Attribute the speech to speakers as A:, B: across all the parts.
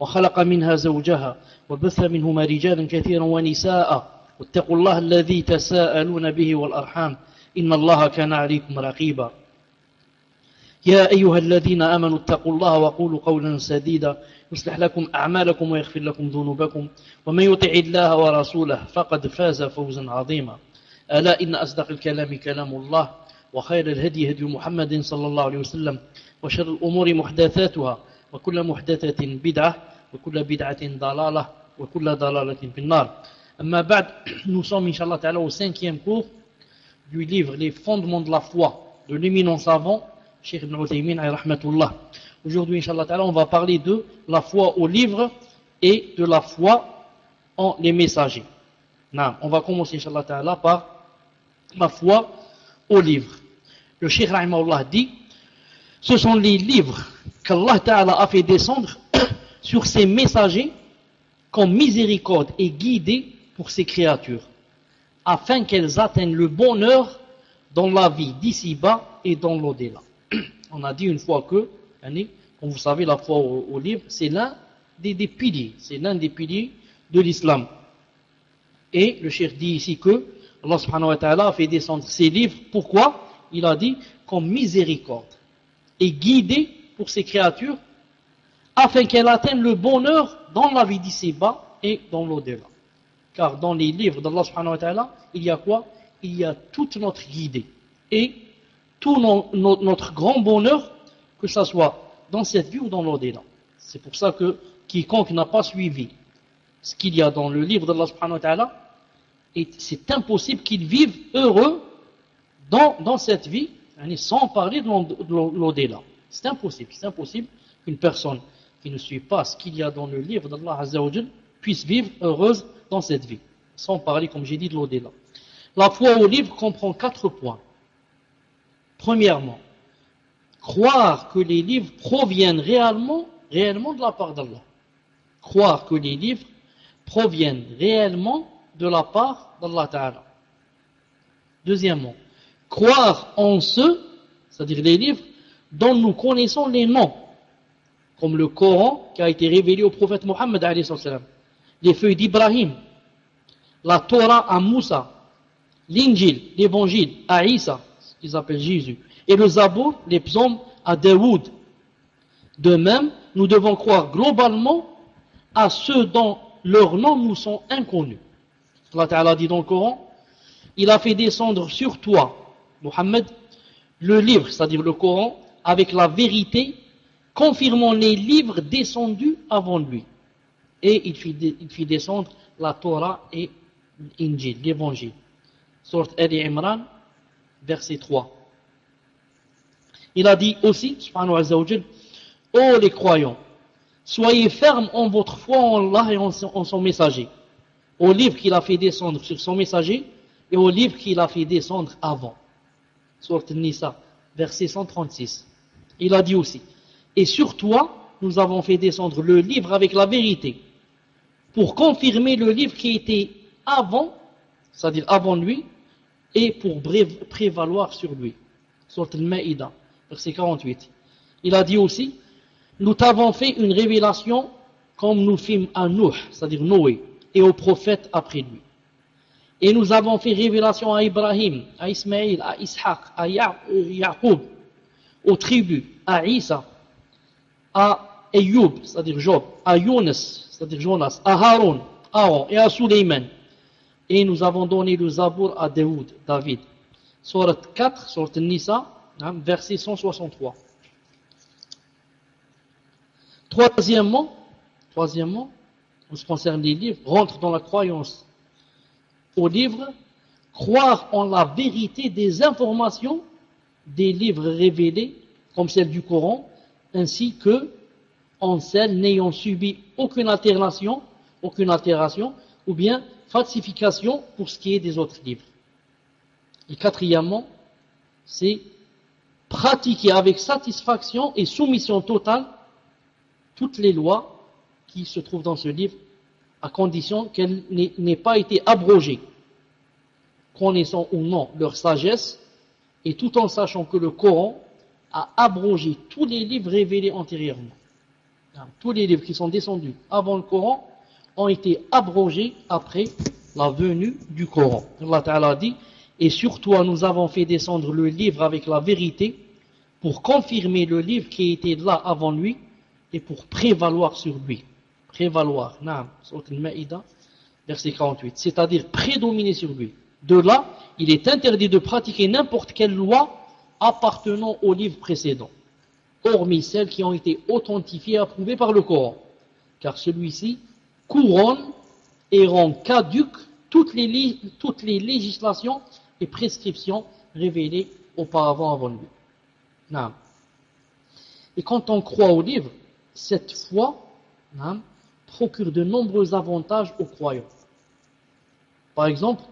A: وخلق منها زوجها وبث منهما رجالا كثيرا ونساء. واتقوا الله الذي تساءلون به والأرحام. إن الله كان عليكم رقيبا. يا أيها الذين آمنوا اتقوا الله وقولوا قولا سديدا. يصلح لكم أعمالكم ويغفر لكم ذنوبكم. ومن يطع الله ورسوله فقد فاز فوزا عظيما. ألا إن أصدق الكلام كلام الله. وخير الهدي هدي محمد صلى الله عليه وسلم. وشر الأمور محدثاتها. وكل محدثة بدعة. وكل بدعة ضلالة وكل ضلالة في النار أما بعد nous sommes inshallah ta'ala au cinquième cours du livre Les fondements de la foi de l'éminent savant Cheikh Ibn Uthaymin rahmatullah aujourd'hui inshallah ta'ala on va parler de la foi au livre et de la foi en les messagers non, on va commencer inshallah ta'ala par la foi au livre le Cheikh rahimahullah dit ce sont les livres qu'Allah Ta'ala a fait descendre sur ses messagers comme miséricorde et guidée pour ses créatures, afin qu'elles atteignent le bonheur dans la vie d'ici-bas et dans l'au-delà. On a dit une fois que, comme vous savez, la foi au, livre, c'est l'un des, piliers, c'est l'un des piliers de l'islam. Et le cheikh dit ici que Allah subhanahu ta'ala a fait descendre ses livres, pourquoi? Il a dit comme miséricorde et guidée pour ses créatures afin qu'elles atteignent le bonheur dans la vie d'ici-bas et dans l'au-delà. Car dans les livres d'Allah subhanahu il y a quoi? Il y a toute notre guidée et tout no, no, notre grand bonheur, que ce soit dans cette vie ou dans l'au-delà. C'est pour ça que quiconque n'a pas suivi ce qu'il y a dans le livre d'Allah subhanahu c'est impossible qu'il vive heureux dans, dans cette vie, sans parler de l'au-delà. C'est impossible, c'est impossible qu'une personne qui ne suit pas ce qu'il y a dans le livre d'Allah Azzawajal puisse vivre heureuse dans cette vie, sans parler, comme j'ai dit, de l'au-delà. La foi au livre comprend quatre points. Premièrement, croire que les livres proviennent réellement, réellement de la part d'Allah. Croire que les livres proviennent réellement de la part d'Allah Ta'ala. Deuxièmement, croire en ceux, c'est-à-dire les livres, dont nous connaissons les noms, comme le Coran qui a été révélé au prophète Mohammed, les feuilles d'Ibrahim, la Torah à Moussa, l'Injil, l'Évangile à Isa, ce qu'ils appellent Jésus, et le Zabour, les psaumes à Daoud. De même, nous devons croire globalement à ceux dont leurs noms nous sont inconnus. Allah Ta'ala dit dans le Coran, il a fait descendre sur toi, Mohammed, le livre, c'est-à-dire le Coran, avec la vérité, confirmant les livres descendus avant lui. Et il fit, fit descendre la Torah et l'Évangile. Sourate Ali Imran, verset 3. Il a dit aussi, subhanahu wa Ô les croyants, soyez fermes en votre foi en Allah et en son, messager, au livre qu'il a fait descendre sur son messager et au livre qu'il a fait descendre avant. Sourate Nisa, verset 136. Il a dit aussi, et sur toi, nous avons fait descendre le livre avec la vérité, pour confirmer le livre qui était avant, c'est-à-dire avant lui, et pour prévaloir sur lui. Surat al-Ma'ida, verset 48. Il a dit aussi, nous t'avons fait une révélation comme nous fîmes à Nuh, c'est-à-dire Noé, et aux prophètes après lui. Et nous avons fait révélation à Ibrahim, à Ismaïl, à Ishaq, à Yaqub, aux tribus, à Isa, à Ayoub, c'est-à-dire Job, à Younes, c'est-à-dire Jonas, à Haroun, Aaron et à Suleiman. Et nous avons donné le Zabour à Daoud, David. Surat 4, Surat Nisa, verset 163. Troisièmement, troisièmement, en ce qui concerne les livres, rentre dans la croyance au livre, croire en la vérité des informations des livres révélés, comme celle du Coran, ainsi que en celles n'ayant subi aucune alternation aucune altération, ou bien falsification pour ce qui est des autres livres. Et quatrièmement, c'est pratiquer avec satisfaction et soumission totale toutes les lois qui se trouvent dans ce livre, à condition qu'elles n'aient pas été abrogées, connaissant ou non leur sagesse, et tout en sachant que le Coran a abrogé tous les livres révélés antérieurement. Tous les livres qui sont descendus avant le Coran ont été abrogés après la venue du Coran. Allah Ta'ala dit Et sur toi nous avons fait descendre le livre avec la vérité pour confirmer le livre qui était là avant lui et pour prévaloir sur lui. Prévaloir, al-Ma'ida, verset 48. C'est-à-dire prédominer sur lui. De là, il est interdit de pratiquer n'importe quelle loi appartenant au livre précédent, hormis celles qui ont été authentifiées et approuvées par le Coran. Car celui-ci couronne et rend caduques toutes les, législations et prescriptions révélées auparavant avant lui. Et quand on croit au livre, cette foi procure de nombreux avantages aux croyants. Par exemple,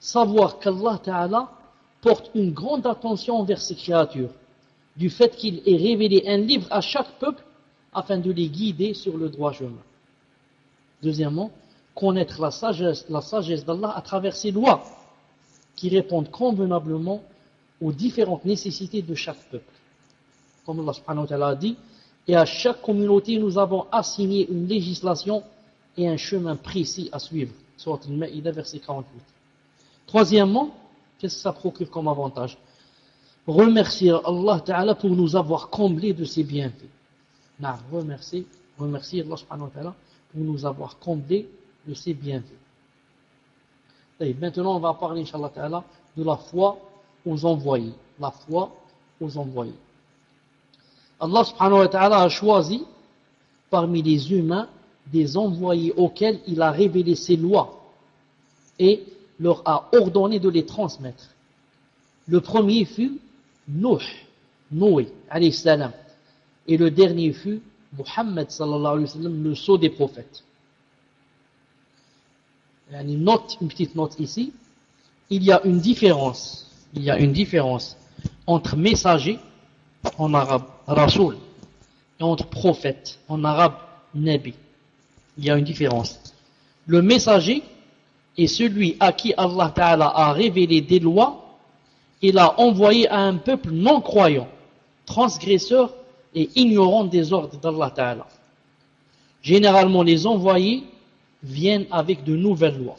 A: savoir qu'Allah Ta'ala porte une grande attention envers ses créatures, du fait qu'il ait révélé un livre à chaque peuple afin de les guider sur le droit chemin. Deuxièmement, connaître la sagesse, la sagesse d'Allah à travers ses lois, qui répondent convenablement aux différentes nécessités de chaque peuple. Comme Allah subhanahu wa ta'ala a dit, et à chaque communauté nous avons assigné une législation et un chemin précis à suivre. Surat al-Ma'ida, verset 48. Troisièmement, qu'est-ce que ça procure comme avantage? Remercier Allah Ta'ala pour nous avoir comblés de ses bienfaits. Remercier, remercier Allah subhanahu wa ta'ala pour nous avoir comblés de ses bienfaits. Maintenant, on va parler, Inch'Allah Ta'ala, de la foi aux envoyés. La foi aux envoyés. Allah subhanahu wa ta'ala a choisi parmi les humains des envoyés auxquels il a révélé ses lois et leur a ordonné de les transmettre. Le premier fut Nuh, Noé, alayhi salam, et le dernier fut Muhammad sallallahu alayhi wa le sceau des prophètes. Une note, une petite note ici, il y a une différence, il y a une différence entre messager en arabe, Rasoul, et entre prophète, en arabe, Nabi. Il y a une différence. Le messager est celui à qui Allah Ta'ala a révélé des lois et l'a envoyé à un peuple non croyant, transgresseur et ignorant des ordres d'Allah Ta'ala. Généralement, les envoyés viennent avec de nouvelles lois.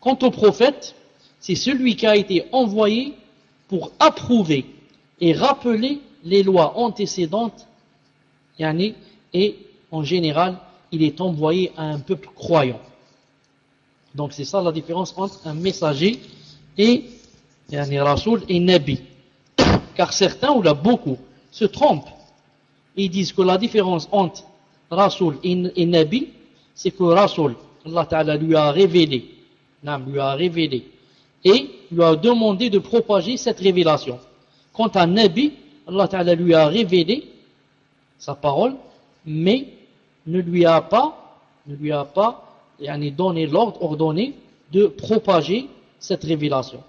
A: Quant au prophète, c'est celui qui a été envoyé pour approuver et rappeler les lois antécédentes, et en général, il est envoyé à un peuple croyant. Donc c'est ça la différence entre un messager et yani, Rasoul et Nabi. Car certains, ou là beaucoup, se trompent. Ils disent que la différence entre Rasoul et, Nabi, c'est que Rasoul, Allah Ta'ala lui a révélé, lui a révélé, et lui a demandé de propager cette révélation. Quant à Nabi, Allah Ta'ala lui a révélé sa parole, mais ne lui a pas, ne lui a pas donné l'ordre, ordonné de propager cette révélation.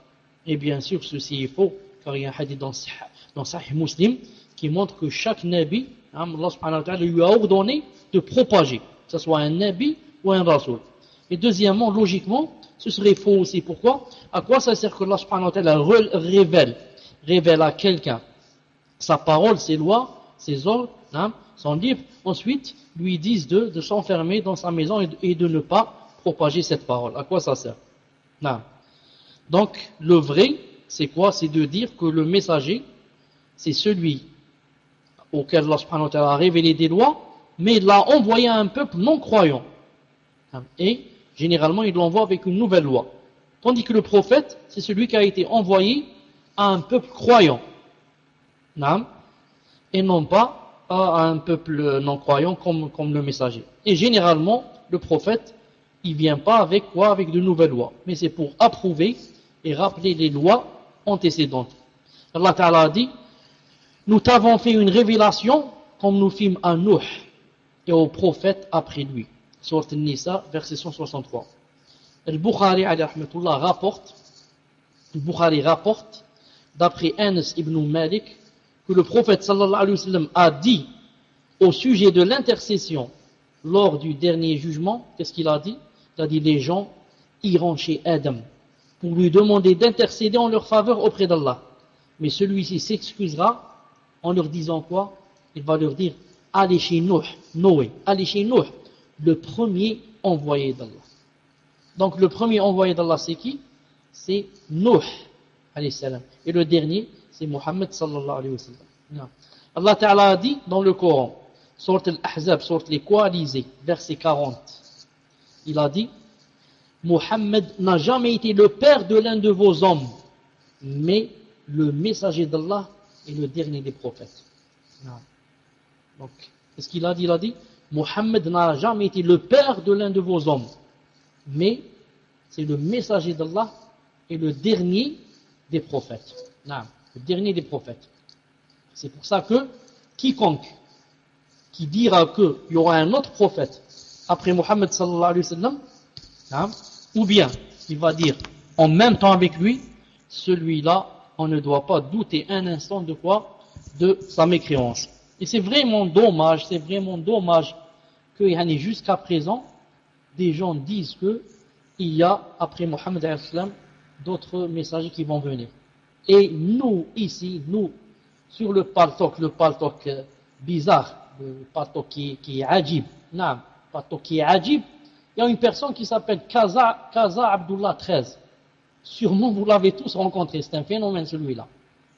A: Et bien sûr, ceci est faux, car il y a un hadith dans, Sahih Muslim qui montre que chaque Nabi, hein, Allah lui a ordonné de propager, que ce soit un Nabi ou un Rasoul. Et deuxièmement, logiquement, ce serait faux aussi. Pourquoi? À quoi ça sert que Allah révèle révèle à quelqu'un sa parole, ses lois, ses ordres, son livre, ensuite lui disent de, s'enfermer dans sa maison et de, ne pas propager cette parole. À quoi ça sert? Non. Donc le vrai, c'est quoi? C'est de dire que le messager, c'est celui auquel Allah a révélé des lois, mais il l'a envoyé à un peuple non croyant. Et généralement, il l'envoie avec une nouvelle loi. Tandis que le prophète, c'est celui qui a été envoyé à un peuple croyant. Et non pas à un peuple non croyant comme, le messager. Et généralement, le prophète, il vient pas avec quoi? Avec de nouvelles lois. Mais c'est pour approuver et rappeler les lois antécédentes. Allah Ta'ala dit, nous t'avons fait une révélation comme nous fîmes à Nuh et aux prophètes après lui. Surat Al-Nisa, verset 163. Al-Bukhari rapporte, Al-Bukhari rapporte, d'après Anas ibn Malik, que le prophète alayhi a dit au sujet de l'intercession lors du dernier jugement, qu'est-ce qu'il a dit? Il a dit les gens iront chez Adam pour lui demander d'intercéder en leur faveur auprès d'Allah. Mais celui-ci s'excusera en leur disant quoi? Il va leur dire allez chez Noé, Noé, allez chez Noé, le premier envoyé d'Allah. Donc le premier envoyé d'Allah c'est qui? C'est Noé, salam. Et le dernier, c'est Muhammad sallallahu alayhi wa sallam. Allah Ta'ala a dit dans le Coran, sorte al-Ahzab, sorte les coalisés, verset 40. Il a dit Muhammad n'a jamais été le père de l'un de vos hommes, mais le messager d'Allah est le dernier des prophètes. Donc, qu'est-ce qu'il a dit? Il a dit Muhammad n'a jamais été le père de l'un de vos hommes, mais c'est le messager d'Allah et le dernier des prophètes. Le dernier des prophètes. C'est pour ça que quiconque qui dira qu'il y aura un autre prophète après Muhammad sallallahu alayhi wa sallam, ou bien il va dire en même temps avec lui, celui-là, on ne doit pas douter un instant de quoi? De sa mécréance. Et c'est vraiment dommage, c'est vraiment dommage que jusqu'à présent, des gens disent que il y a, après Mohammed d'autres messagers qui vont venir. Et nous, ici, nous, sur le paltok, le paltok euh, bizarre, le paltok qui, est ajib, non, paltok qui est il y a une personne qui s'appelle Kaza, Kaza Abdullah 13. Sûrement vous l'avez tous rencontré, c'est un phénomène celui-là.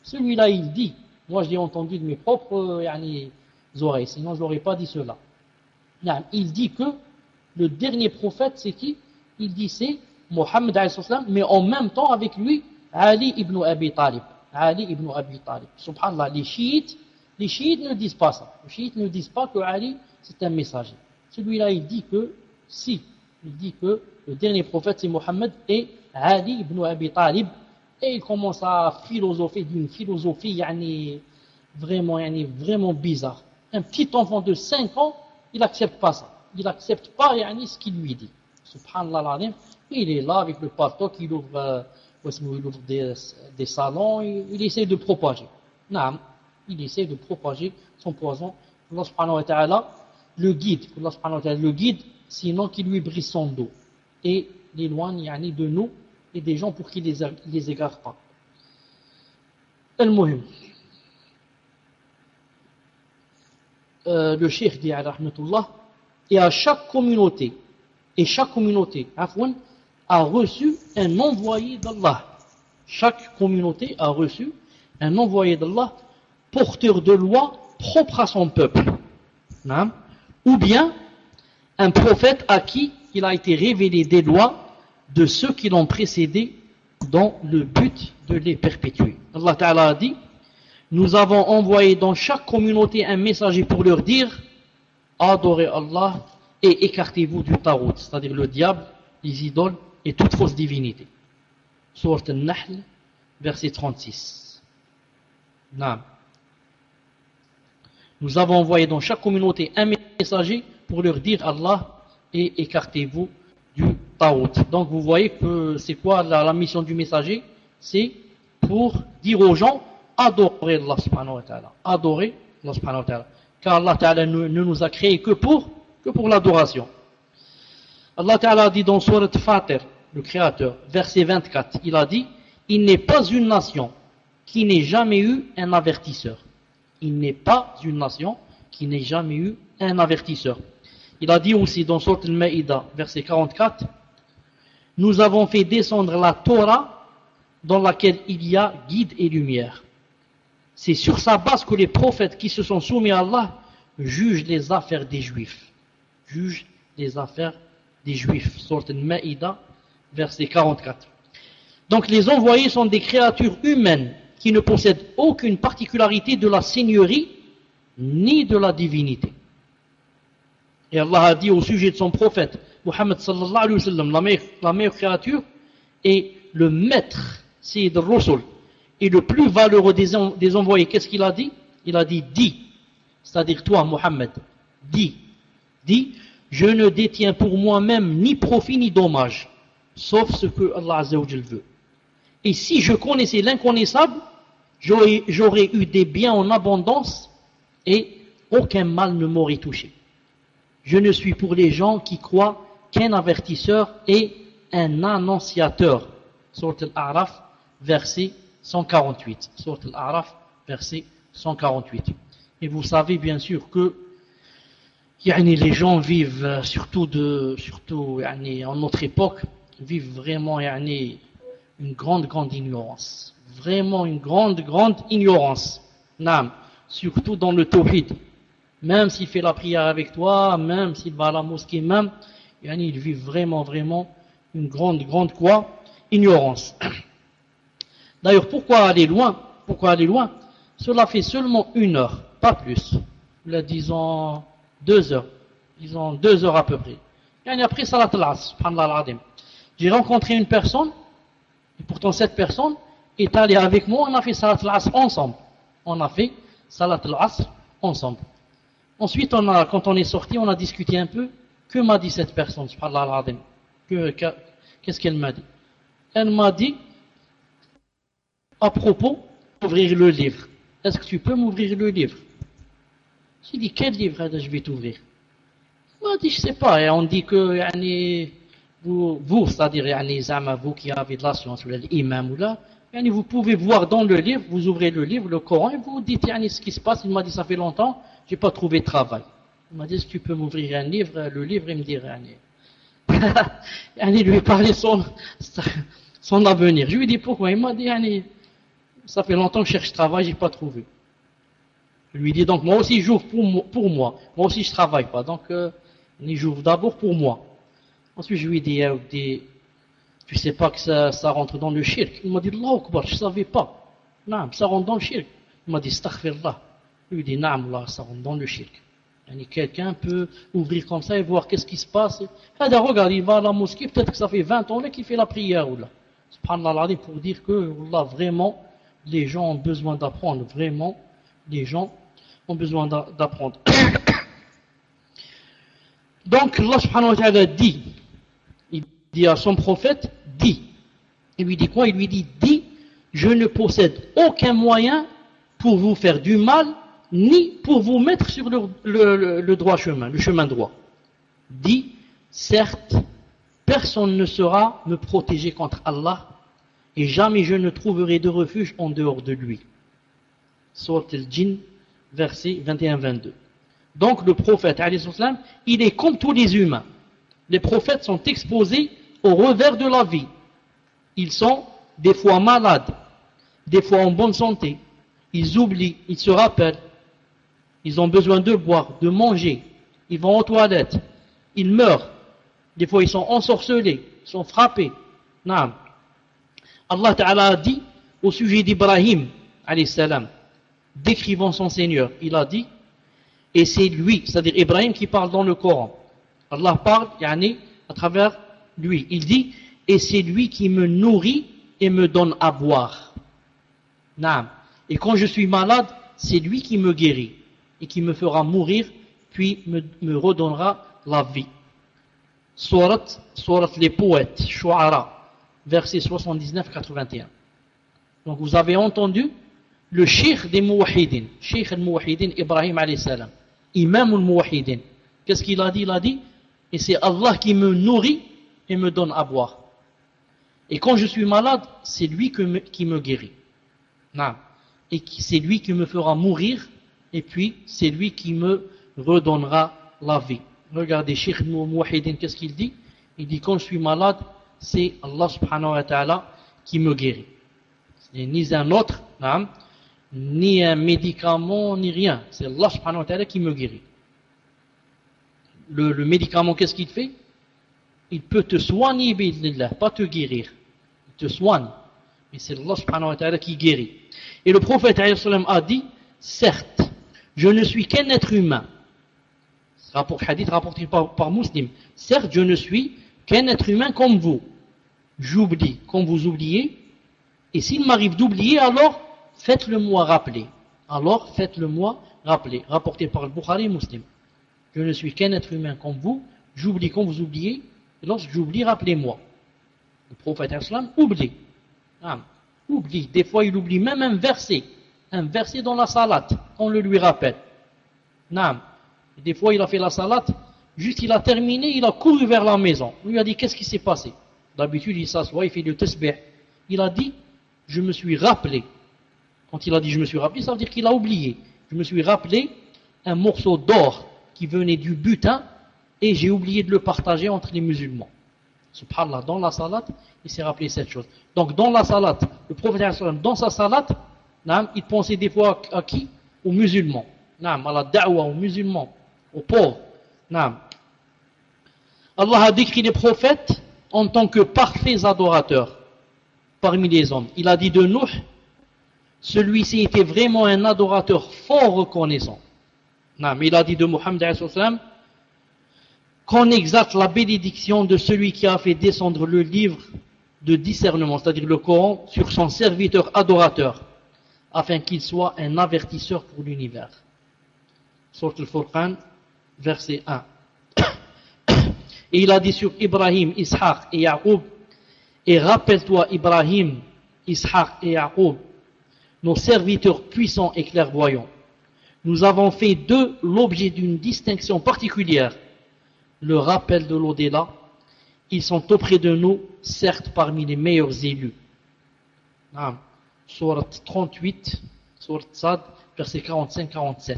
A: Celui-là, il dit, moi je l'ai entendu de mes propres yani, oreilles, sinon je n'aurais pas dit cela. Il dit que le dernier prophète, c'est qui? Il dit c'est Mohammed, mais en même temps avec lui, Ali ibn Abi Talib. Ali ibn Abi Talib. Subhanallah, les chiites, ne disent pas ça. Les chiites ne disent pas que Ali, c'est un messager. Celui-là, il dit que si, il dit que le dernier prophète c'est Mohammed et Ali ibn Abi Talib, et il commence à philosopher d'une philosophie vraiment, vraiment bizarre. Un petit enfant de 5 ans, il n'accepte pas ça. Il n'accepte pas ce qu'il lui dit. Subhanallah il est là avec le paltok, il ouvre, euh, il ouvre des, salons, il, essaie de propager. Il essaie de propager son poison. Allah le guide. Le guide sinon qu'il lui brise son dos et l'éloigne yani, de nous et des gens pour qu'ils les, les égarent pas. Al-Muhim. Euh, le cheikh dit à rahmatullah, et à chaque communauté, et chaque communauté, afwan, a reçu un envoyé d'Allah. Chaque communauté a reçu un envoyé d'Allah porteur de loi propre à son peuple. Ou bien un prophète à qui il a été révélé des lois de ceux qui l'ont précédé dans le but de les perpétuer. Allah a dit Nous avons envoyé dans chaque communauté un messager pour leur dire Adorez Allah et écartez-vous du tarot, c'est-à-dire le diable, les idoles et toute fausse divinité. Sourate Al-Nahl, verset 36. Nous avons envoyé dans chaque communauté un messager pour leur dire Allah et écartez-vous du Taout. Donc vous voyez que c'est quoi la, mission du messager? C'est pour dire aux gens adorez Allah subhanahu wa ta'ala. Adorez Allah subhanahu wa ta'ala. Car Allah ta'ala ne, nous a créé que pour, que pour l'adoration. Allah ta'ala dit dans Surat Fatir, le Créateur, verset 24, il a dit Il n'est pas une nation qui n'ait jamais eu un avertisseur. Il n'est pas une nation qui n'ait jamais eu un avertisseur. Il a dit aussi dans Sourate al-Ma'idah, verset 44, Nous avons fait descendre la Torah dans laquelle il y a guide et lumière. C'est sur sa base que les prophètes qui se sont soumis à Allah jugent les affaires des Juifs. Jugent les affaires des Juifs. Verset 44. Donc les envoyés sont des créatures humaines qui ne possèdent aucune particularité de la seigneurie ni de la divinité. Et Allah a dit au sujet de son prophète, Muhammad sallallahu alayhi wa sallam, la meilleure, créature, et le maître, Sayyid al-Rusul, et le plus valeureux des, des envoyés. Qu'est-ce qu'il a dit? Il a dit, dis, c'est-à-dire toi, Muhammad, dis, dis, je ne détiens pour moi-même ni profit ni dommage, sauf ce que Allah veut. Et si je connaissais l'inconnaissable, j'aurais eu des biens en abondance et aucun mal ne m'aurait touché. Je ne suis pour les gens qui croient qu'un avertisseur et un annonciateur. Surat al-A'raf, verset 148. Surat al-A'raf, verset 148. Et vous savez bien sûr que les gens vivent, euh, surtout, de, surtout en notre époque, vivent vraiment une grande, grande ignorance. Vraiment une grande, grande ignorance. surtout dans le tawhid. Même s'il fait la prière avec toi, même s'il va à la mosquée, même, il vit vraiment, vraiment une grande, grande quoi? Ignorance. D'ailleurs, pourquoi aller loin? Pourquoi aller loin? Cela fait seulement une heure, pas plus. Là, disons deux heures. Disons deux heures à peu près. Et après Salat al J'ai rencontré une personne, et pourtant cette personne est allée avec moi, on a fait Salat al ensemble. On a fait Salat al ensemble. Ensuite, on a, quand on est sorti, on a discuté un peu. Que m'a dit cette personne, Qu'est-ce qu'elle m'a dit? Elle m'a dit, à propos d'ouvrir le livre. Est-ce que tu peux m'ouvrir le livre? J'ai dit, quel livre je vais t'ouvrir? Il m'a dit, je sais pas. Et on dit que vous, vous c'est-à-dire vous qui avez de la science, l'imam ou là, vous pouvez voir dans le livre, vous ouvrez le livre, le Coran, et vous dites ce qui se passe. Il m'a dit, ça fait longtemps, j'ai pas trouvé de travail. Il m'a dit, si tu peux m'ouvrir un livre, le livre, il me dit, il lui parlait son, son avenir. Je lui dit, pourquoi? Il m'a dit, ça fait longtemps que je cherche travail, j'ai pas trouvé. Je lui dit, donc moi aussi j'ouvre pour, pour moi. Moi aussi je travaille pas. Donc, euh, j'ouvre d'abord pour moi. Ensuite, je lui ai dit, euh, tu sais pas que ça, ça rentre dans le shirk. Il m'a dit, Allah Akbar, je savais pas. Non, ça rentre dans le shirk. Il m'a dit, astaghfirullah. Je lui dit, non, ça rentre dans le shirk. Quelqu'un peut ouvrir comme ça et voir qu'est-ce qui se passe. regarde, il va à la mosquée, peut-être que ça fait 20 ans qu'il fait la prière. Ou là. pour dire que là, vraiment, les gens ont besoin d'apprendre. Vraiment, les gens ont besoin d'apprendre. Donc, Allah subhanahu wa ta'ala dit, dit à son prophète, dit. Il lui dit quoi? Il lui dit, dit, je ne possède aucun moyen pour vous faire du mal ni pour vous mettre sur le, droit chemin, le chemin droit. Dit, certes, personne ne sera me protéger contre Allah, et jamais je ne trouverai de refuge en dehors de lui. Surat verset 21-22. Donc le prophète, il est comme tous les humains. Les prophètes sont exposés au revers de la vie. Ils sont des fois malades, des fois en bonne santé. Ils oublient, ils se rappellent, ils ont besoin de boire, de manger, ils vont aux toilettes, ils meurent, des fois ils sont ensorcelés, ils sont frappés. Allah Ta'ala a dit au sujet d'Ibrahim, décrivant son Seigneur, il a dit, et c'est lui, c'est-à-dire Ibrahim qui parle dans le Coran. Allah parle, yani, à travers lui. Il dit, et c'est lui qui me nourrit et me donne à boire. Non. Et quand je suis malade, c'est lui qui me guérit et qui me fera mourir, puis me, redonnera la vie. Surat, surat les poètes, Shu'ara, verset 79-81. Donc vous avez entendu le cheikh des Mouahidin, cheikh al-Mouahidin Ibrahim alayhi salam, imam al-Mouahidin. Qu'est-ce qu'il a dit? Il a dit, et c'est Allah qui me nourrit et me donne à boire. Et quand je suis malade, c'est lui qui me guérit. Non. Et c'est lui qui me fera mourir et puis c'est lui qui me redonnera la vie. Regardez, Sheikh Mouahidin, qu'est-ce qu'il dit? Il dit quand je suis malade, c'est Allah subhanahu wa ta'ala qui me guérit. n'est ni un autre, ni un médicament, ni rien. C'est Allah subhanahu wa ta'ala qui me guérit. Le, médicament, qu'est-ce qu'il fait? Il peut te soigner, pas te guérir. Il te soigne. Mais c'est Allah wa ta'ala qui guérit. Et le prophète a dit, certes, je ne suis qu'un être humain. Rapport, hadith rapporté par, par Muslim. Certes, je ne suis qu'un être humain comme vous. J'oublie comme vous oubliez. Et s'il m'arrive d'oublier, alors faites-le moi rappeler. Alors faites-le moi rappeler. Rapporté par le Bukhari Muslim. Je ne suis qu'un être humain comme vous. J'oublie quand vous oubliez, lorsque j'oublie, rappelez-moi. Le prophète islam oublie. Oublie. Des fois, il oublie même un verset. Un verset dans la salade. On le lui rappelle. Des fois, il a fait la salade. Juste, il a terminé, il a couru vers la maison. On lui a dit, qu'est-ce qui s'est passé? D'habitude, il s'assoit, il fait le tasbih. Il a dit, je me suis rappelé. Quand il a dit je me suis rappelé, ça veut dire qu'il a oublié. Je me suis rappelé un morceau d'or qui venait du butin et j'ai oublié de le partager entre les musulmans. Subhanallah, dans la salade, il s'est rappelé cette chose. Donc dans la salade, le prophète dans sa salade, il pensait des fois à qui? Aux musulmans. À la da'wa, aux musulmans, aux pauvres. Allah a décrit les prophètes en tant que parfaits adorateurs parmi les hommes. Il a dit de nous, celui-ci était vraiment un adorateur fort reconnaissant. il a dit de Muhammad qu'on exalte la bénédiction de celui qui a fait descendre le livre de discernement, c'est-à-dire le Coran, sur son serviteur adorateur, afin qu'il soit un avertisseur pour l'univers. Verset 1. Et il a dit sur Ibrahim, Ishaq et Yaqub, et rappelle-toi Ibrahim, Ishaq et Yaqub, nos serviteurs puissants et clairvoyants. Nous avons fait d'eux l'objet d'une distinction particulière, le rappel de l'au-delà. Ils sont auprès de nous, certes parmi les meilleurs élus. Surat 38, Surat Sad, verset 45-47.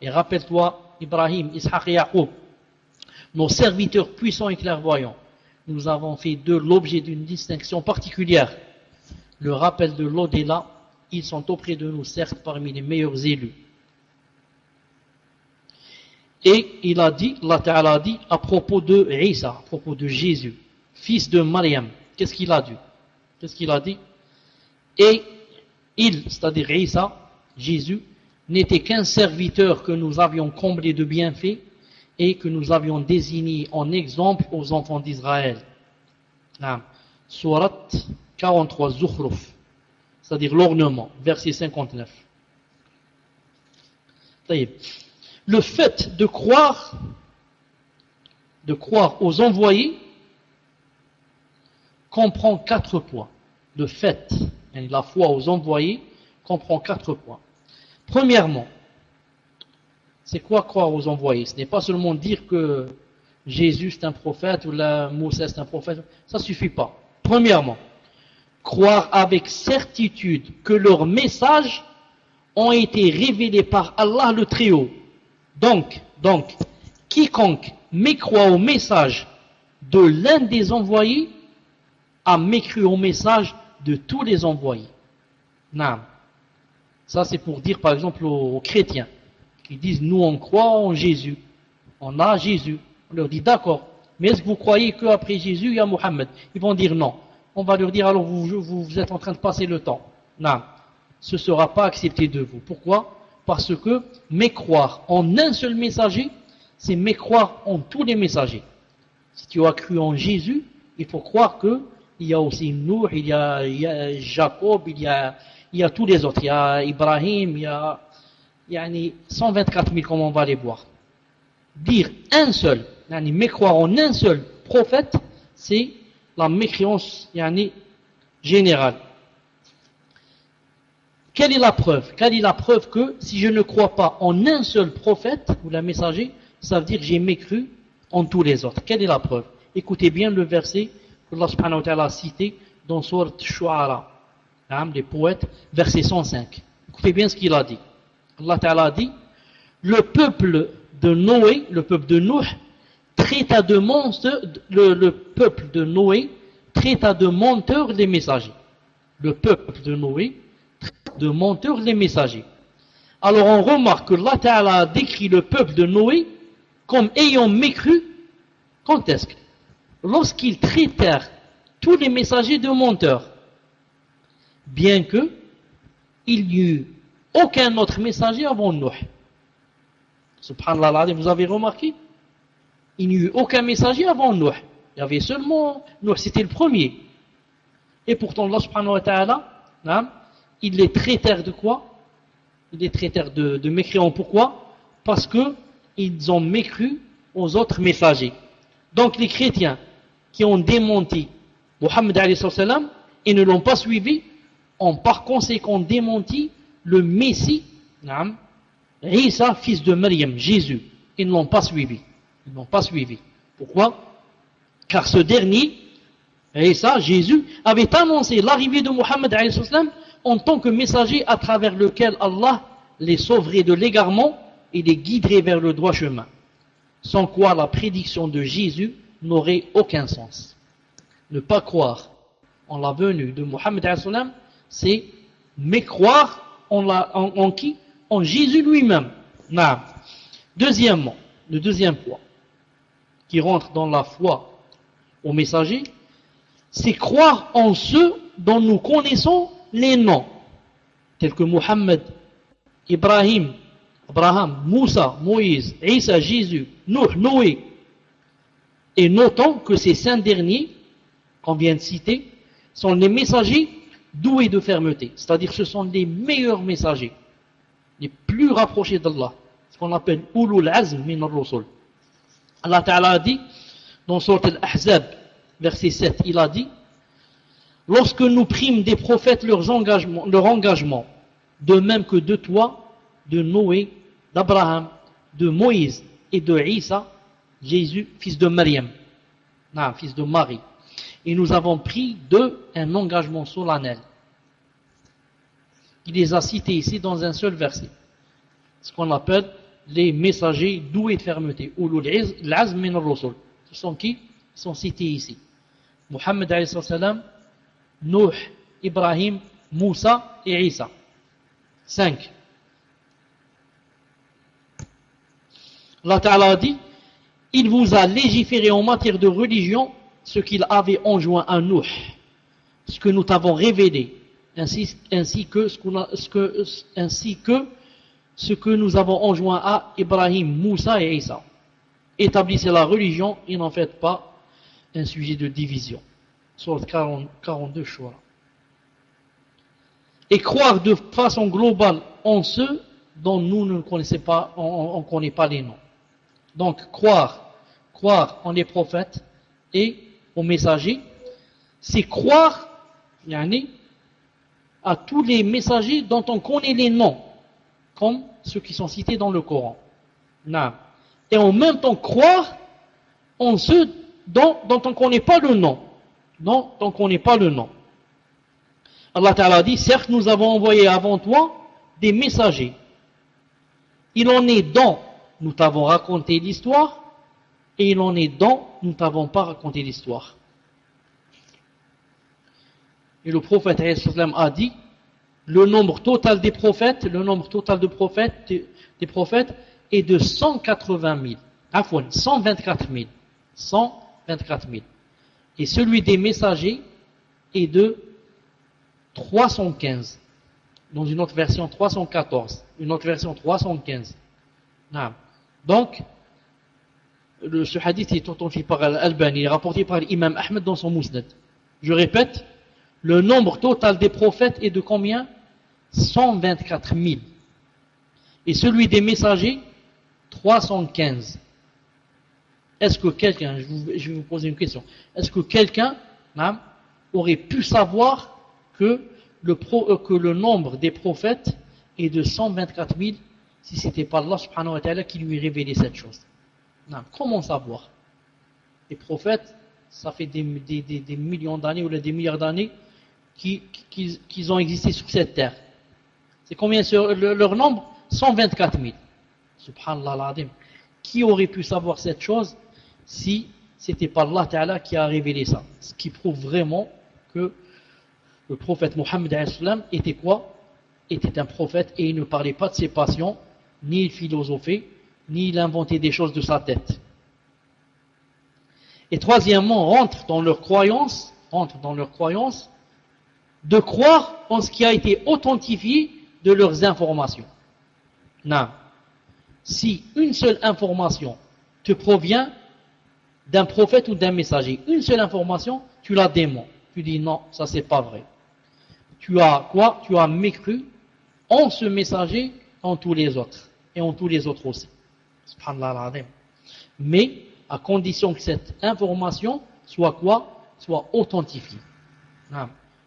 A: Et rappelle-toi, Ibrahim, Ishaq et nos serviteurs puissants et clairvoyants, nous avons fait d'eux l'objet d'une distinction particulière. Le rappel de l'au-delà, ils sont auprès de nous, certes, parmi les meilleurs élus. Et il a dit, Allah Ta'ala a dit, à propos de Isa, à propos de Jésus, fils de Mariam, qu'est-ce qu'il a dit? Qu'est-ce qu'il a dit? Et il, c'est-à-dire Isa, Jésus, n'était qu'un serviteur que nous avions comblé de bienfaits et que nous avions désigné en exemple aux enfants d'Israël. Surat 43, Zukhruf, c'est-à-dire l'ornement, verset 59. Le fait de croire, de croire aux envoyés, comprend quatre points. Le fait, la foi aux envoyés, comprend quatre points. Premièrement, c'est quoi croire aux envoyés? Ce n'est pas seulement dire que Jésus est un prophète ou la Moussa est un prophète. Ça ne suffit pas. Premièrement, croire avec certitude que leurs messages ont été révélés par Allah le Très-Haut. Donc, donc, quiconque mécroit au message de l'un des envoyés a mécru au message de tous les envoyés. Non. Ça, c'est pour dire, par exemple, aux chrétiens. Ils disent, nous on croit en Jésus. On a Jésus. On leur dit, d'accord. Mais est-ce que vous croyez qu'après Jésus, il y a Mohammed? Ils vont dire non. On va leur dire, alors vous, êtes en train de passer le temps. Non. Ce ne sera pas accepté de vous. Pourquoi? Parce que mécroire en un seul messager, c'est mécroire en tous les messagers. Si tu as cru en Jésus, il faut croire que il y a aussi nous, il y a, il y a Jacob, il y a, il y a tous les autres. Il y a Ibrahim, il y a yani 124 000 comme on va les voir. Dire un seul, yani mécroire en un seul prophète, c'est la mécréance yani, générale. Quelle est la preuve? Quelle est la preuve que si je ne crois pas en un seul prophète ou la messager, ça veut dire que j'ai mécru en tous les autres. Quelle est la preuve? Écoutez bien le verset que Allah subhanahu wa ta'ala a cité dans Surat Shu'ara, les poètes, verset 105. Écoutez bien ce qu'il a dit. Allah Ta'ala dit le peuple de Noé, le peuple de Noé, traita de le, peuple de Noé traita de menteurs les messagers. Le peuple de Noé de menteurs les messagers. Alors on remarque que Allah décrit le peuple de Noé comme ayant mécru, quand est-ce Lorsqu'ils traitèrent tous les messagers de menteurs, bien que il y eut aucun autre messager avant Nuh. Subhanallah, vous avez remarqué? Il n'y eut aucun messager avant Nuh. Il y avait seulement Nuh, c'était le premier. Et pourtant, Allah subhanahu hein, il les traitèrent de quoi? Il les traitèrent de, de mécréants. Pourquoi? Parce que ils ont mécru aux autres messagers. Donc les chrétiens qui ont démenti Mohammed et ne l'ont pas suivi, ont par conséquent démenti le Messie, Isa, fils de Maryam, Jésus. Ils ne l'ont pas suivi. Ils ne l'ont pas suivi. Pourquoi? Car ce dernier, Isa, Jésus, avait annoncé l'arrivée de Mohammed en tant que messager à travers lequel Allah les sauverait de l'égarement et les guiderait vers le droit chemin. Sans quoi la prédiction de Jésus n'aurait aucun sens. Ne pas croire en la venue de Mohammed c'est mécroire en, en, qui? En Jésus lui-même. Deuxièmement, le deuxième point qui rentre dans la foi au messager, c'est croire en ceux dont nous connaissons les noms, tels que Mohammed, Ibrahim, Abraham, Moussa, Moïse, Isa, Jésus, Nuh, Noé. Et notons que ces saints derniers, qu'on vient de citer, sont les messagers doués de fermeté. C'est-à-dire ce sont les meilleurs messagers, les plus rapprochés d'Allah. Ce qu'on appelle Ulul Azm min al-Rusul. Allah Ta'ala a dit, dans Sourate Al-Ahzab, verset 7, il a dit, lorsque nous prîmes des prophètes leur engagement, de même que de toi, de Noé, d'Abraham, de Moïse et de Isa, Jésus, fils de Maryam, non, fils de Marie. Et nous avons pris d'eux un engagement solennel. Il les a cités ici dans un seul verset. Ce qu'on appelle les messagers doués de fermeté. Ce sont qui? Ils sont cités ici. Muhammad Nuh, Ibrahim, Moussa et Isa. Cinq. Allah Ta'ala dit Il vous a légiféré en matière de religion ce qu'il avait enjoint à nous, ce que nous t'avons révélé, ainsi, ainsi, que ce, que, ainsi que ce que nous avons enjoint à Ibrahim, Moussa et Isa. Établissez la religion et n'en faites pas un sujet de division. Sur 42 choix. Et croire de façon globale en ceux dont nous ne connaissons pas, on ne connaît pas les noms. Donc, croire, croire en les prophètes et aux messagers, c'est croire, yani, à tous les messagers dont on connaît les noms, comme ceux qui sont cités dans le Coran. Et en même temps croire en ceux dont on ne connaît pas le nom. Dont on ne connaît pas le nom. Allah Ta'ala dit, certes nous avons envoyé avant toi des messagers. Il en est dans nous t'avons raconté l'histoire, et il en est dans, nous ne t'avons pas raconté l'histoire. Et le prophète a dit, le nombre total des prophètes, le nombre total de prophètes, des prophètes est de 180 000. Afouane, 124 000. 124 000. Et celui des messagers est de 315. Dans une autre version, 314. Une autre version, 315. Non. Donc, le, ce hadith est authentifié par Al-Albani, rapporté par l'imam Ahmed dans son Mousnad. Je répète, le nombre total des prophètes est de combien? 124 000. Et celui des messagers 315. Est-ce que quelqu'un, je, vais vous poser une question, est-ce que quelqu'un aurait pu savoir que le, euh, que le nombre des prophètes est de 124 000 si c'était pas Allah subhanahu wa ta'ala qui lui révélait cette chose? Comment savoir? Les prophètes, ça fait des, millions d'années ou des milliards d'années qu'ils ont existé sur cette terre. C'est combien leur nombre? 124 000. Subhanallah Qui aurait pu savoir cette chose si c'était pas Allah Ta'ala qui a révélé ça Ce qui prouve vraiment que le prophète Mohammed était quoi? Était un prophète et il ne parlait pas de ses passions ni il philosophait, ni il inventait des choses de sa tête. Et troisièmement, rentre dans leur croyance, rentre dans leur croyance, de croire en ce qui a été authentifié de leurs informations. Non. Si une seule information te provient d'un prophète ou d'un messager, une seule information, tu la démons. Tu dis non, ça c'est pas vrai. Tu as quoi? Tu as mécru en ce messager en tous les autres et en tous les autres aussi. Subhanallah Mais à condition que cette information soit quoi? Soit authentifiée.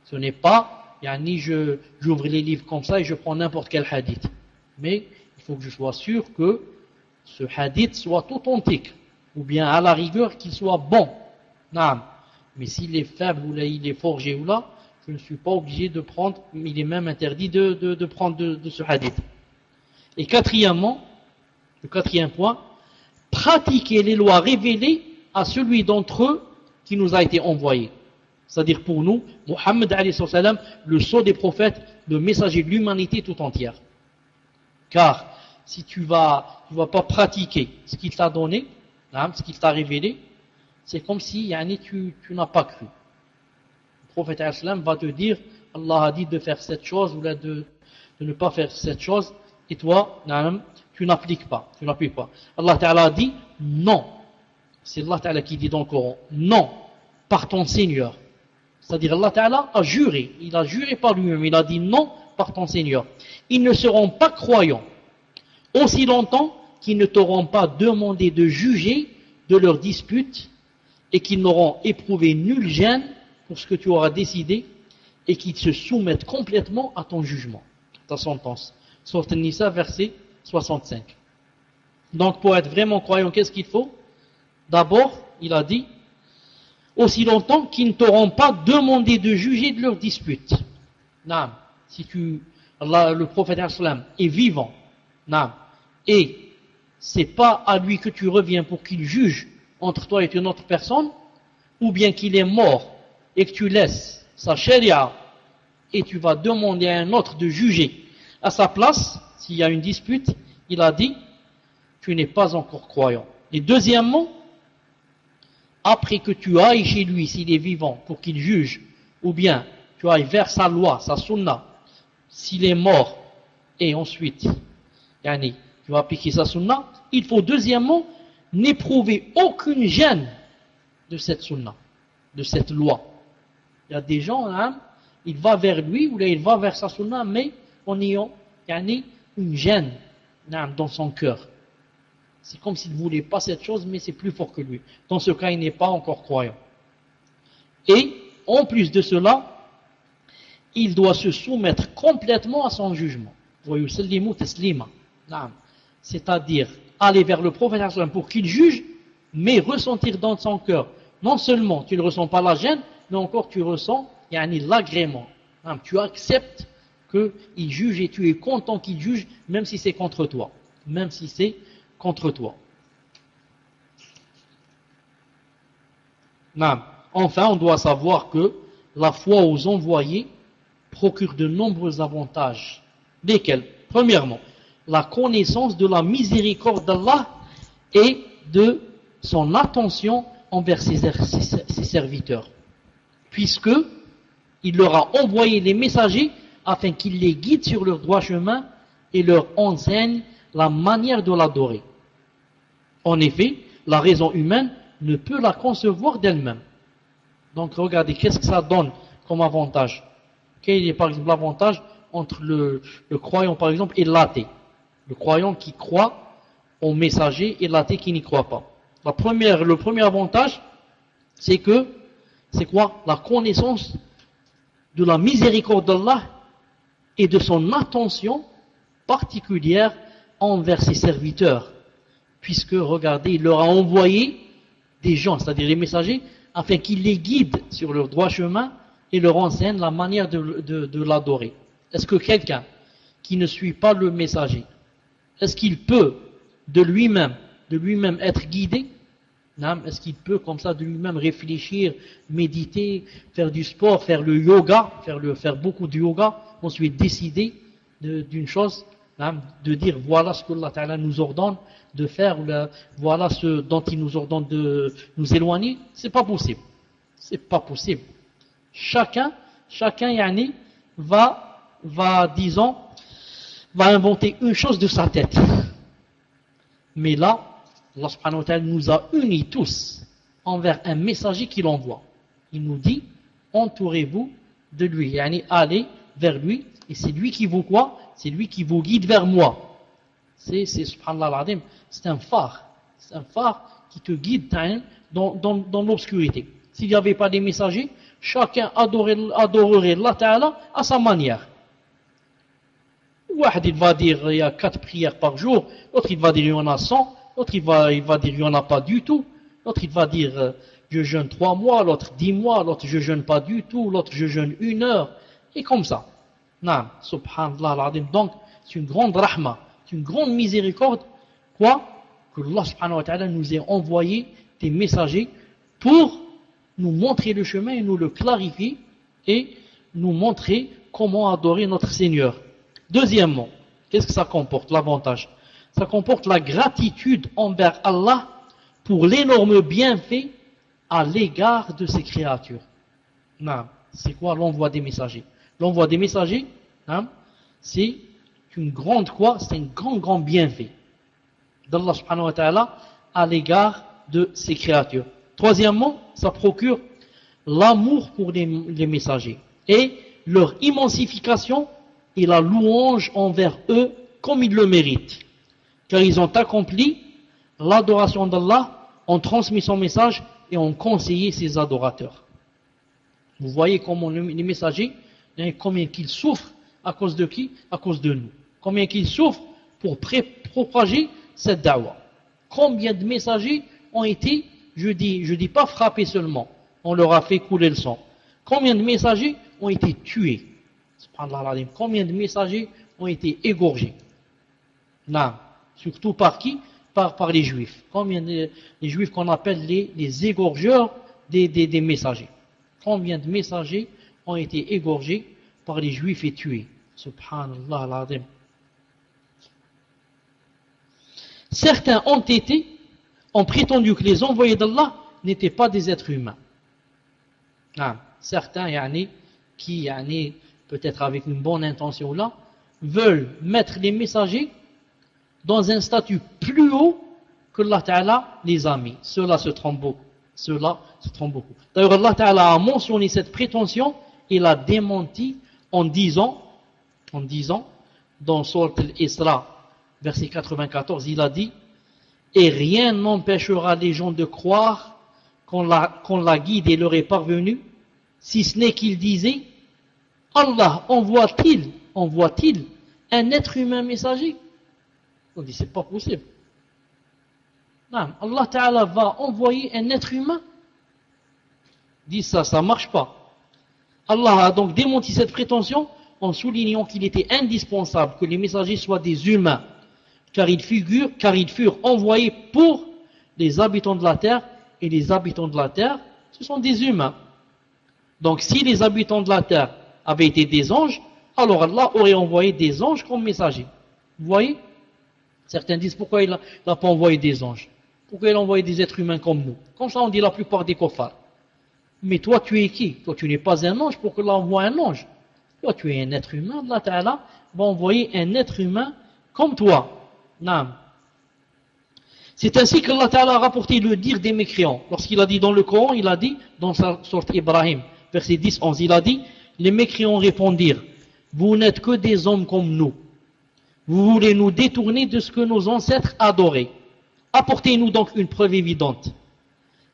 A: Ce n'est pas, ni j'ouvre les livres comme ça et je prends n'importe quel hadith. Mais il faut que je sois sûr que ce hadith soit authentique, ou bien à la rigueur qu'il soit bon. Mais s'il est faible ou il est ou là, je ne suis pas obligé de prendre, il est même interdit de, prendre de, ce hadith. Et quatrièmement, le quatrième point, pratiquer les lois révélées à celui d'entre eux qui nous a été envoyé. C'est-à-dire pour nous, Mohammed le sceau des prophètes, le messager de l'humanité tout entière. Car si tu vas, tu vas pas pratiquer ce qu'il t'a donné, ce qu'il t'a révélé, c'est comme si tu, tu n'as pas cru. Le prophète va te dire, Allah a dit de faire cette chose ou de, de ne pas faire cette chose, et toi, tu n'appliques pas, tu n'appliques pas. Allah Ta'ala a dit, non. C'est Allah qui dit dans le Coran, non, par ton Seigneur. C'est-à-dire Allah a juré, il a juré par lui-même, il a dit non par ton Seigneur. Ils ne seront pas croyants aussi longtemps qu'ils ne t'auront pas demandé de juger de leur dispute et qu'ils n'auront éprouvé nul gêne pour ce que tu auras décidé et qu'ils se soumettent complètement à ton jugement, ta sentence. Sourate Nisa, verset 65. Donc pour être vraiment croyant, qu'est-ce qu'il faut? D'abord, il a dit, aussi longtemps qu'ils ne t'auront pas demandé de juger de leur dispute. Non. Si tu, le prophète est vivant, non. et c'est pas à lui que tu reviens pour qu'il juge entre toi et une autre personne, ou bien qu'il est mort et que tu laisses sa charia et tu vas demander à un autre de juger à sa place, s'il y a une dispute, il a dit, tu n'es pas encore croyant. Et deuxièmement, après que tu ailles chez lui, s'il est vivant, pour qu'il juge, ou bien tu ailles vers sa loi, sa sunna, s'il est mort, et ensuite, yani, tu vas appliquer sa sunna, il faut deuxièmement n'éprouver aucune gêne de cette sunna, de cette loi. Il y a des gens, hein, il va vers lui, ou il va vers sa sunna, mais en ayant une gêne dans son cœur. C'est comme s'il ne voulait pas cette chose, mais c'est plus fort que lui. Dans ce cas, il n'est pas encore croyant. Et, en plus de cela, il doit se soumettre complètement à son jugement. C'est-à-dire, aller vers le prophète pour qu'il juge, mais ressentir dans son cœur, non seulement tu ne ressens pas la gêne, mais encore tu ressens l'agrément. Tu acceptes qu'il juge et tu es content qu'il juge, même si c'est contre toi. Même si c'est contre toi. Enfin, on doit savoir que la foi aux envoyés procure de nombreux avantages. Lesquels? Premièrement, la connaissance de la miséricorde d'Allah et de son attention envers ses, serviteurs. Puisque il leur a envoyé les messagers afin qu'il les guide sur leur droit chemin et leur enseigne la manière de l'adorer. En effet, la raison humaine ne peut la concevoir d'elle-même. Donc regardez, qu'est-ce que ça donne comme avantage? Quel est par exemple l'avantage entre le, croyant par exemple et l'athée? Le croyant qui croit au messager et l'athée qui n'y croit pas. La première, le premier avantage, c'est que, c'est quoi? La connaissance de la miséricorde d'Allah et de son attention particulière envers ses serviteurs. Puisque, regardez, il leur a envoyé des gens, c'est-à-dire les messagers, afin qu'ils les guident sur leur droit chemin et leur enseignent la manière de, l'adorer. Est-ce que quelqu'un qui ne suit pas le messager, est-ce qu'il peut de lui-même, de lui-même être guidé? Est-ce qu'il peut comme ça de lui-même réfléchir, méditer, faire du sport, faire le yoga, faire, beaucoup de yoga ensuite décider d'une chose, de dire voilà ce que Allah nous ordonne de faire, voilà ce dont il nous ordonne de nous éloigner, c'est pas possible. C'est pas possible. Chacun, chacun yani, va, va, disons, va inventer une chose de sa tête. Mais là, Allah nous a unis tous envers un messager qu'il envoie. Il nous dit, entourez-vous de lui, allez vers lui, et c'est lui qui vous quoi C'est lui qui vous guide vers moi. C'est, c'est un phare. C'est un phare qui te guide dans, dans, dans l'obscurité. S'il n'y avait pas des messagers, chacun adorerait, adorerait à sa manière. Il va dire il y a quatre prières par jour, l'autre il va dire il y en a 100, l'autre il va, dire il n'y en a pas du tout, l'autre il va dire euh, je jeûne trois mois, l'autre dix mois, l'autre je jeûne pas du tout, l'autre je jeûne une heure, et comme ça. Non, subhanallah Donc, c'est une grande rahma, c'est une grande miséricorde, quoi? Que Allah subhanahu wa ta'ala nous ait envoyé des messagers pour nous montrer le chemin nous le clarifier et nous montrer comment adorer notre Seigneur. Deuxièmement, qu'est-ce que ça comporte, l'avantage? Ça comporte la gratitude envers Allah pour l'énorme bienfait à l'égard de ses créatures. C'est quoi l'envoi des messagers? L'envoi des messagers, c'est une grande quoi? C'est un grand, grand bienfait d'Allah subhanahu wa ta'ala à l'égard de ses créatures. Troisièmement, ça procure l'amour pour les, messagers et leur immensification et la louange envers eux comme ils le méritent. Car ils ont accompli l'adoration d'Allah, ont transmis son message et ont conseillé ses adorateurs. Vous voyez comment les messagers, combien qu'ils souffrent à cause de qui? À cause de nous. Combien qu'ils souffrent pour propager cette dawa. Combien de messagers ont été je dis, je dis pas frapper seulement, on leur a fait couler le sang. Combien de messagers ont été tués? Combien de messagers ont été égorgés? Non. Surtout par qui? Par, les juifs. Combien de les juifs qu'on appelle les, les égorgeurs des, des, messagers? Combien de messagers ont été égorgés par les juifs et tués? Subhanallah Certains ont été ont prétendu que les envoyés d'Allah n'étaient pas des êtres humains. Ah, certains, yani, qui, yani, peut-être avec une bonne intention là, veulent mettre les messagers dans un statut plus haut que Allah les a mis. Cela se trompe beaucoup. Cela se trompe beaucoup. D'ailleurs, Allah a mentionné cette prétention et l'a démenti en disant, en disant, dans Surat al-Isra, verset 94, il a dit, et rien n'empêchera les gens de croire qu'on la, guide et leur est parvenu, si ce n'est qu'ils disaient Allah envoie-t-il envoie-t-il un être humain messager? On dit c'est pas possible. Non, Allah Ta'ala va envoyer un être humain dit ça, ça marche pas. Allah a donc démenti cette prétention en soulignant qu'il était indispensable que les messagers soient des humains car ils, figurent, car ils furent envoyés pour les habitants de la terre, et les habitants de la terre, ce sont des humains. Donc si les habitants de la terre avaient été des anges, alors Allah aurait envoyé des anges comme messagers. Vous voyez? Certains disent pourquoi il n'a pas envoyé des anges? Pourquoi il a envoyé des êtres humains comme nous? Comme ça on dit la plupart des kofars. Mais toi tu es qui? Toi tu n'es pas un ange pour que l'on envoie un ange. Toi tu es un être humain, Allah va envoyer un être humain comme toi. C'est ainsi qu'Allah Ta'ala a rapporté le dire des mécréants. Lorsqu'il a dit dans le Coran, il a dit, dans sa sorte Ibrahim, verset 10-11, il a dit, les mécréants répondirent, vous n'êtes que des hommes comme nous. Vous voulez nous détourner de ce que nos ancêtres adoraient. Apportez-nous donc une preuve évidente.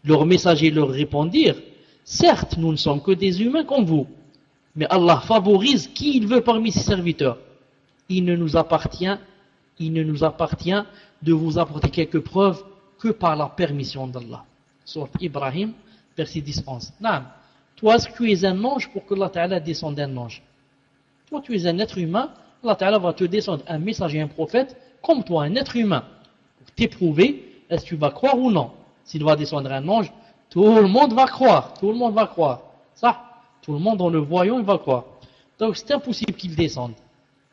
A: Leurs messagers leur répondirent, certes, nous ne sommes que des humains comme vous, mais Allah favorise qui il veut parmi ses serviteurs. Il ne nous appartient il ne nous appartient de vous apporter quelques preuves que par la permission d'Allah. Sur Ibrahim, verset 10-11. Toi, est-ce que tu es un ange pour que Allah Ta'ala descende un ange Toi, tu es un être humain, Allah Ta'ala va te descendre un messager, un prophète, comme toi, un être humain, pour t'éprouver, est-ce que tu vas croire ou non S'il va descendre un ange, tout le monde va croire, tout le monde va croire. Ça, tout le monde en le voyant, il va croire. Donc c'est impossible qu'il descende.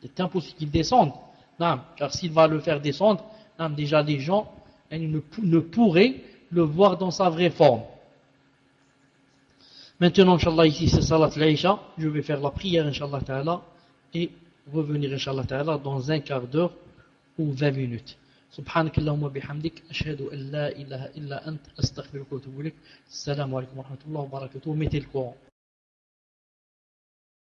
A: C'est impossible qu'il descende car s'il va le faire descendre, déjà les gens ne, pourraient le voir dans sa vraie forme. Maintenant, Inch'Allah, ici c'est Salat l'Aïcha, je vais faire la prière, Inch'Allah Ta'ala, et revenir, Inch'Allah Ta'ala, dans un quart d'heure ou 20 minutes. سبحانك اللهم وبحمدك أشهد أن لا إله إلا أنت أستغفرك وأتوب إليك السلام عليكم ورحمة الله وبركاته mettez le Coran